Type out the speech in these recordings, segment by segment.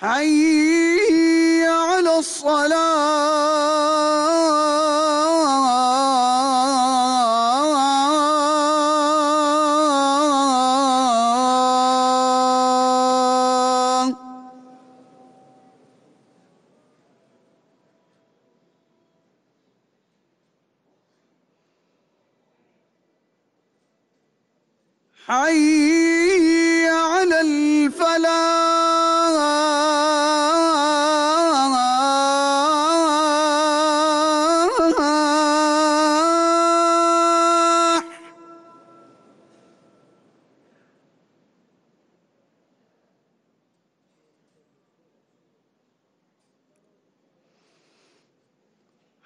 حي على الصلاة. حي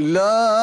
لا